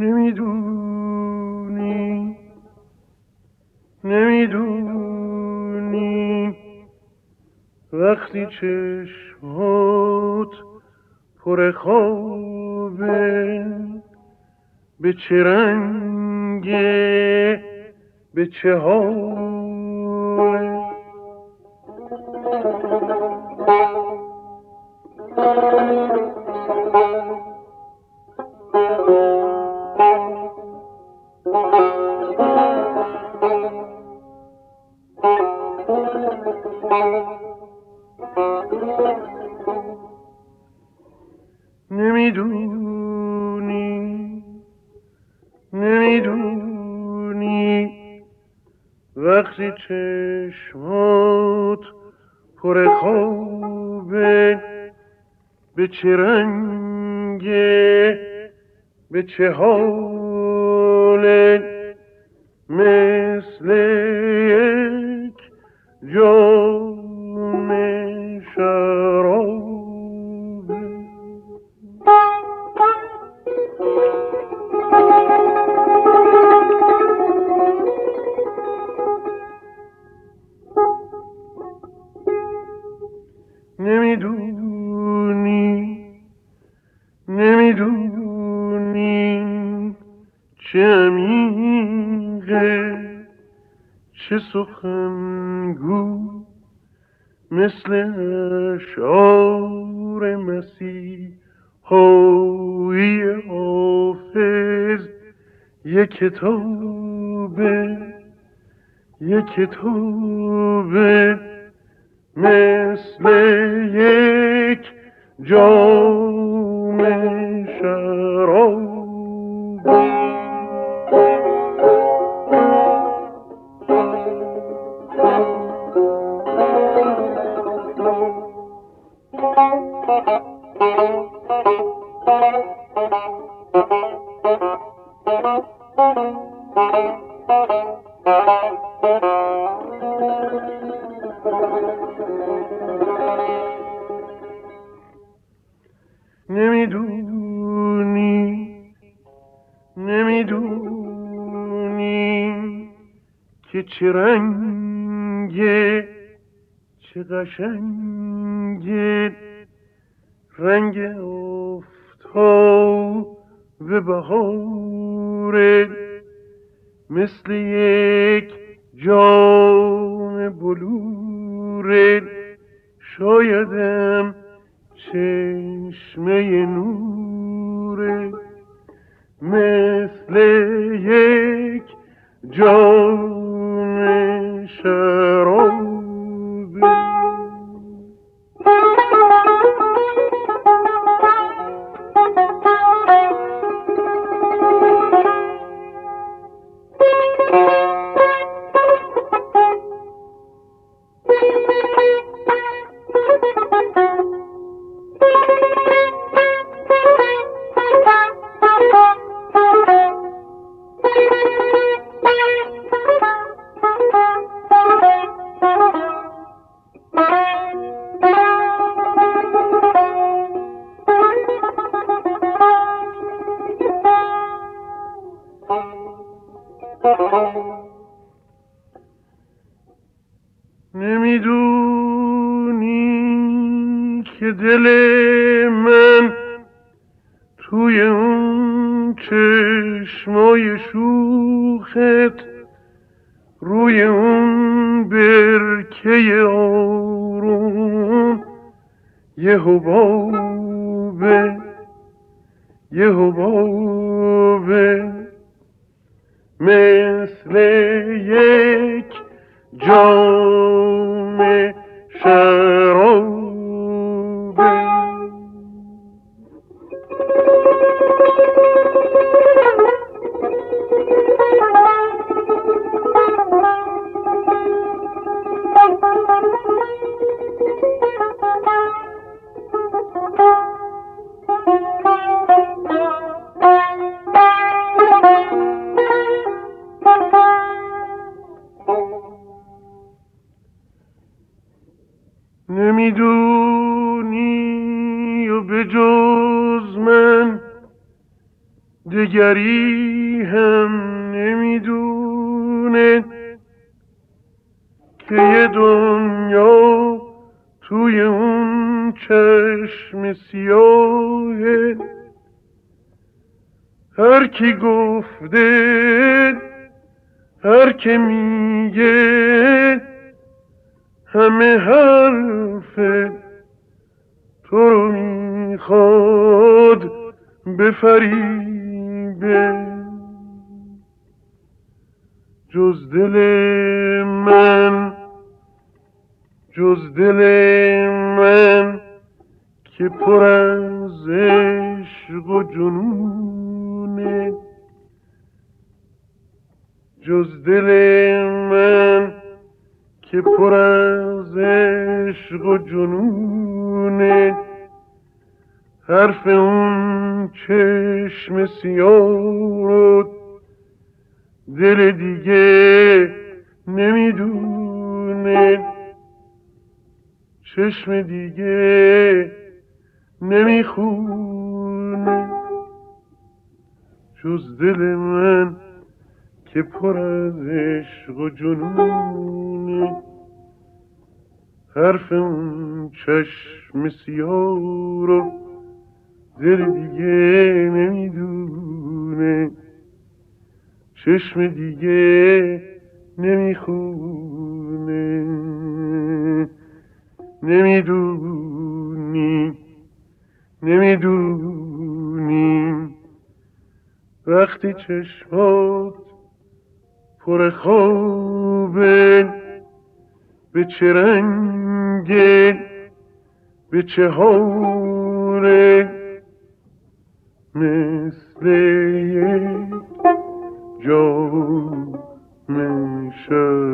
نمی‌دونی نمی‌دونی. وقتی چشمات پر خوابه به چه رنگه به چه حاله نمی‌دونی. نمی‌دونی. وقتی چشمات پر خوابه به چه رنگه به چه حاله مثل یک جام نمی‌دونی. نمی‌دونی چه عمیقه چه سخنگو. مثل اشعار مسیح های حافظ یه کتابه یه کتابه مثل یک جام شراب. نمی‌دونی که چه رنگه چه قشنگه رنگ و بهاره مثل یک جام بلوره شایدم چشمه نوره مثل یک جام Krishna. دل من توی اون چشمای شوخت روی اون برکه آروم. یه حبابه یه حبابه مثل یک جام شرابه نمی‌دونی و به جز من دگری هم نمی‌دونه که یه دنیا توی اون چشم سیاه هر کی گفته هر که میگه همه حرف تو رو می‌خواد بفریبه. جز دل من جز دل من که پر از عشق و جنونه. جز دل من که پر از عشق و جنونه حرف اون چشم سیاه دل دیگه نمی‌دونه. چشم دیگه نمی‌خونه. جز دل من که پر از عشق و جنونه حرف اون چشم سیاه رو دل دیگه نمی‌دونه. چشم دیگه نمی‌خونه. نمی‌دونی. نمی‌دونی. وقتی چشمات پر خوابه به چه رنگه به چه حاله مثل یک جام شب.